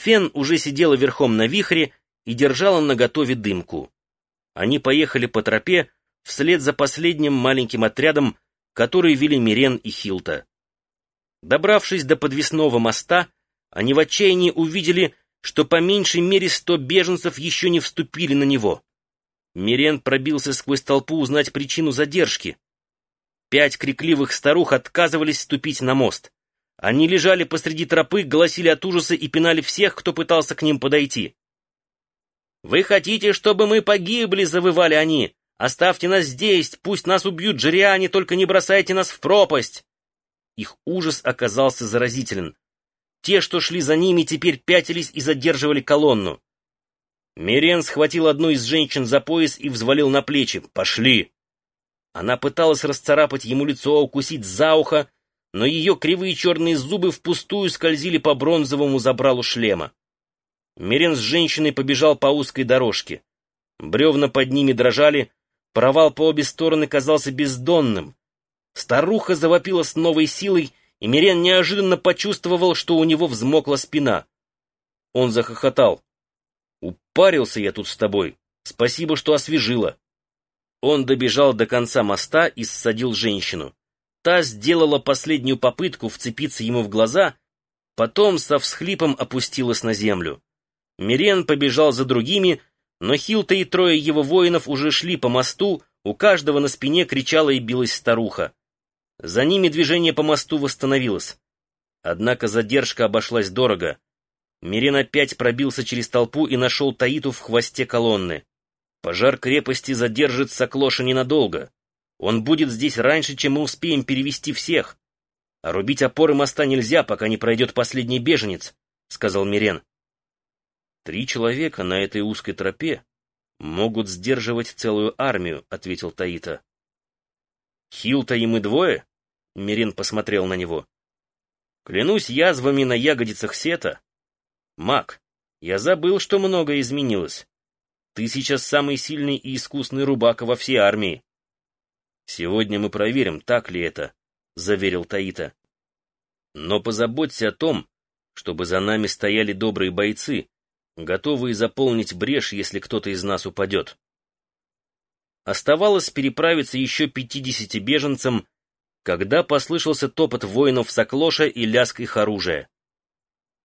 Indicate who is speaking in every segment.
Speaker 1: Фен уже сидела верхом на вихре и держала наготове дымку. Они поехали по тропе вслед за последним маленьким отрядом, который вели Мирен и Хилта. Добравшись до подвесного моста, они в отчаянии увидели, что по меньшей мере сто беженцев еще не вступили на него. Мирен пробился сквозь толпу узнать причину задержки. Пять крикливых старух отказывались ступить на мост. Они лежали посреди тропы, голосили от ужаса и пинали всех, кто пытался к ним подойти. «Вы хотите, чтобы мы погибли?» — завывали они. «Оставьте нас здесь, пусть нас убьют джериане, только не бросайте нас в пропасть!» Их ужас оказался заразителен. Те, что шли за ними, теперь пятились и задерживали колонну. Мирен схватил одну из женщин за пояс и взвалил на плечи. «Пошли!» Она пыталась расцарапать ему лицо, укусить за ухо, но ее кривые черные зубы впустую скользили по бронзовому забралу шлема. Мирен с женщиной побежал по узкой дорожке. Бревна под ними дрожали, провал по обе стороны казался бездонным. Старуха завопила с новой силой, и Мирен неожиданно почувствовал, что у него взмокла спина. Он захохотал. «Упарился я тут с тобой. Спасибо, что освежила». Он добежал до конца моста и ссадил женщину. Та сделала последнюю попытку вцепиться ему в глаза, потом со всхлипом опустилась на землю. Мирен побежал за другими, но Хилта и трое его воинов уже шли по мосту, у каждого на спине кричала и билась старуха. За ними движение по мосту восстановилось. Однако задержка обошлась дорого. Мирен опять пробился через толпу и нашел Таиту в хвосте колонны. Пожар крепости задержит Соклоша ненадолго. Он будет здесь раньше, чем мы успеем перевести всех. А рубить опоры моста нельзя, пока не пройдет последний беженец, — сказал Мирен. Три человека на этой узкой тропе могут сдерживать целую армию, — ответил Таита. Хилта и мы двое? — Мирен посмотрел на него. Клянусь язвами на ягодицах Сета. Мак, я забыл, что многое изменилось. Ты сейчас самый сильный и искусный рубака во всей армии. Сегодня мы проверим, так ли это, — заверил Таита. Но позаботься о том, чтобы за нами стояли добрые бойцы, готовые заполнить брешь, если кто-то из нас упадет. Оставалось переправиться еще пятидесяти беженцам, когда послышался топот воинов Соклоша и лязг их оружия.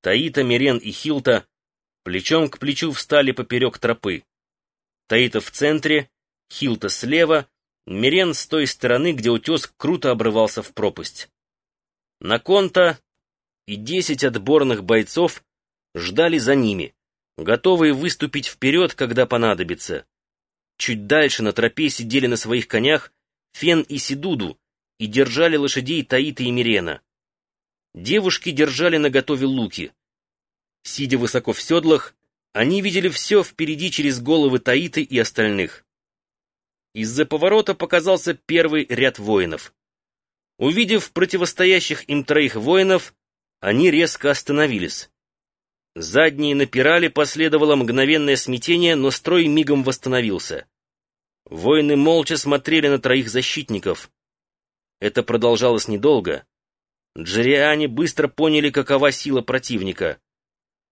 Speaker 1: Таита, Мирен и Хилта плечом к плечу встали поперек тропы. Таита в центре, Хилта слева, Мирен с той стороны, где утес круто обрывался в пропасть. На конта и десять отборных бойцов ждали за ними, готовые выступить вперед, когда понадобится. Чуть дальше на тропе сидели на своих конях Фен и Сидуду и держали лошадей Таита и Мирена. Девушки держали наготове луки. Сидя высоко в седлах, они видели все впереди через головы Таиты и остальных. Из-за поворота показался первый ряд воинов. Увидев противостоящих им троих воинов, они резко остановились. Задние напирали, последовало мгновенное смятение, но строй мигом восстановился. Воины молча смотрели на троих защитников. Это продолжалось недолго. Джериане быстро поняли, какова сила противника.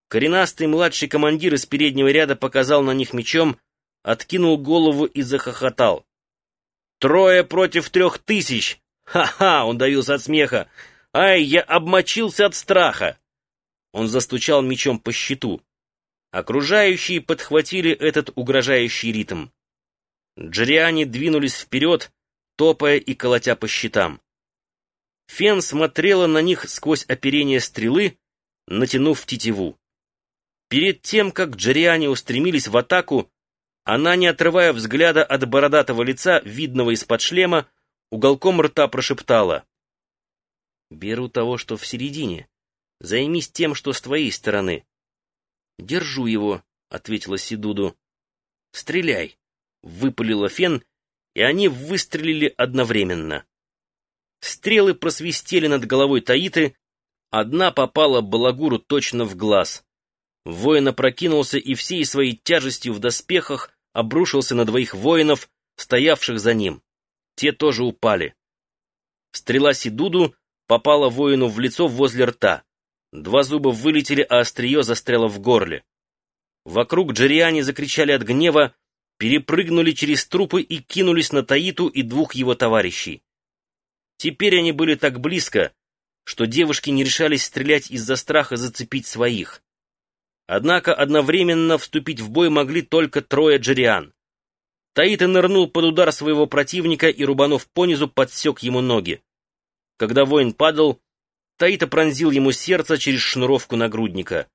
Speaker 1: Коренастый младший командир из переднего ряда показал на них мечом, откинул голову и захохотал. «Трое против трех тысяч! Ха-ха!» — он давился от смеха. «Ай, я обмочился от страха!» Он застучал мечом по щиту. Окружающие подхватили этот угрожающий ритм. Джериане двинулись вперед, топая и колотя по щитам. Фен смотрела на них сквозь оперение стрелы, натянув тетиву. Перед тем, как джериане устремились в атаку, она, не отрывая взгляда от бородатого лица, видного из-под шлема, уголком рта прошептала. «Беру того, что в середине. Займись тем, что с твоей стороны». «Держу его», — ответила Сидуду. «Стреляй», — выпалила Фен, и они выстрелили одновременно. Стрелы просвистели над головой Таиты, одна попала Балагуру точно в глаз. Воин опрокинулся и всей своей тяжестью в доспехах обрушился на двоих воинов, стоявших за ним. Те тоже упали. Стрела Сидуду попала воину в лицо возле рта. Два зуба вылетели, а острие застряло в горле. Вокруг Джериане закричали от гнева, перепрыгнули через трупы и кинулись на Таиту и двух его товарищей. Теперь они были так близко, что девушки не решались стрелять из-за страха зацепить своих. Однако одновременно вступить в бой могли только трое джериан. Таита нырнул под удар своего противника и, рубанув понизу, подсек ему ноги. Когда воин падал, Таита пронзил ему сердце через шнуровку нагрудника.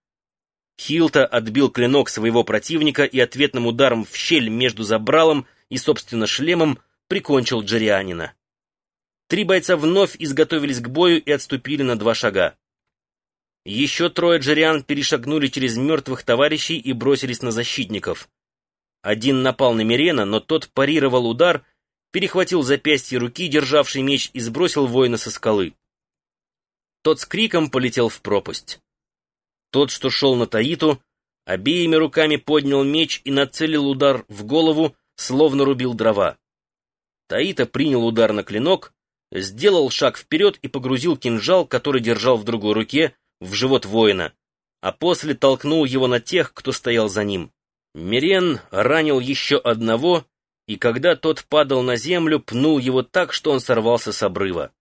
Speaker 1: Хилта отбил клинок своего противника и ответным ударом в щель между забралом и, собственно, шлемом прикончил Джерианина. Три бойца вновь изготовились к бою и отступили на два шага. Еще трое джериан перешагнули через мертвых товарищей и бросились на защитников. Один напал на Мирена, но тот парировал удар, перехватил запястье руки, державший меч, и сбросил воина со скалы. Тот с криком полетел в пропасть. Тот, что шел на Таиту, обеими руками поднял меч и нацелил удар в голову, словно рубил дрова. Таита принял удар на клинок, сделал шаг вперед и погрузил кинжал, который держал в другой руке, в живот воина, а после толкнул его на тех, кто стоял за ним. Мирен ранил еще одного, и когда тот падал на землю, пнул его так, что он сорвался с обрыва.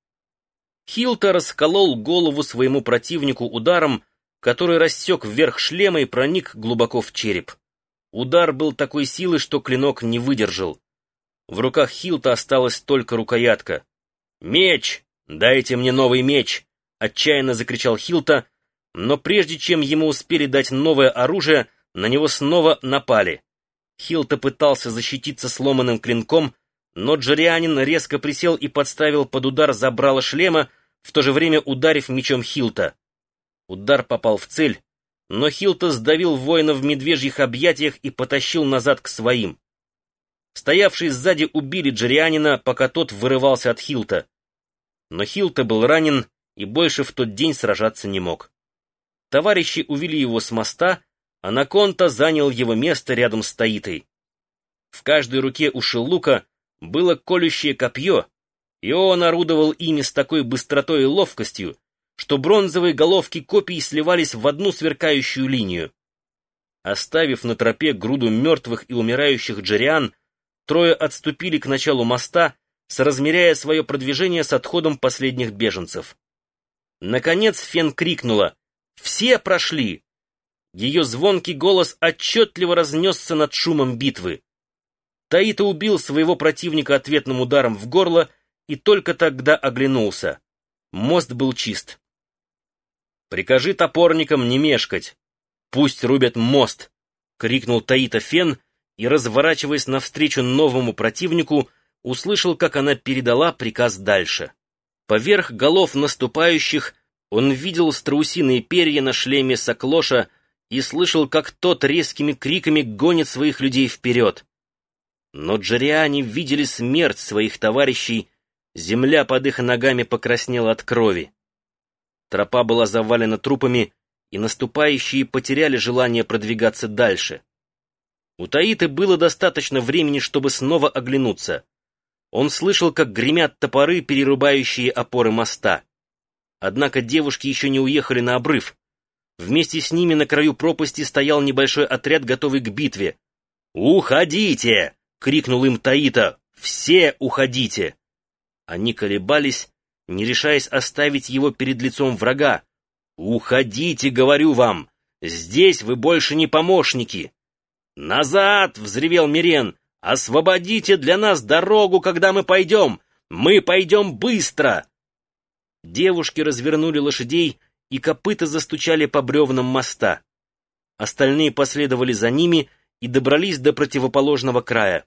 Speaker 1: Хилта расколол голову своему противнику ударом, который рассек вверх шлема и проник глубоко в череп. Удар был такой силы, что клинок не выдержал. В руках Хилта осталась только рукоятка. «Меч! Дайте мне новый меч!» — отчаянно закричал Хилта, но прежде чем ему успели дать новое оружие, на него снова напали. Хилта пытался защититься сломанным клинком, но Джорианин резко присел и подставил под удар забрало шлема, в то же время ударив мечом Хилта. Удар попал в цель, но Хилта сдавил воина в медвежьих объятиях и потащил назад к своим. Стоявшие сзади убили Джерианина, пока тот вырывался от Хилта. Но Хилта был ранен и больше в тот день сражаться не мог. Товарищи увели его с моста, а Наконта занял его место рядом с Таитой. В каждой руке у Шиллука было колющее копье, и он орудовал ими с такой быстротой и ловкостью, что бронзовые головки копий сливались в одну сверкающую линию. Оставив на тропе груду мертвых и умирающих джериан, Трое отступили к началу моста, соразмеряя свое продвижение с отходом последних беженцев. Наконец Фен крикнула «Все прошли!» Ее звонкий голос отчетливо разнесся над шумом битвы. Таита убил своего противника ответным ударом в горло и только тогда оглянулся. Мост был чист. «Прикажи топорникам не мешкать. Пусть рубят мост!» — крикнул Таита Фен, и, разворачиваясь навстречу новому противнику, услышал, как она передала приказ дальше. Поверх голов наступающих он видел страусиные перья на шлеме Соклоша и слышал, как тот резкими криками гонит своих людей вперед. Но джариане видели смерть своих товарищей, земля под их ногами покраснела от крови. Тропа была завалена трупами, и наступающие потеряли желание продвигаться дальше. У Таиты было достаточно времени, чтобы снова оглянуться. Он слышал, как гремят топоры, перерубающие опоры моста. Однако девушки еще не уехали на обрыв. Вместе с ними на краю пропасти стоял небольшой отряд, готовый к битве. «Уходите!» — крикнул им Таита. «Все уходите!» Они колебались, не решаясь оставить его перед лицом врага. «Уходите, говорю вам! Здесь вы больше не помощники!» «Назад!» — взревел Мирен. «Освободите для нас дорогу, когда мы пойдем! Мы пойдем быстро!» Девушки развернули лошадей, и копыта застучали по бревнам моста. Остальные последовали за ними и добрались до противоположного края.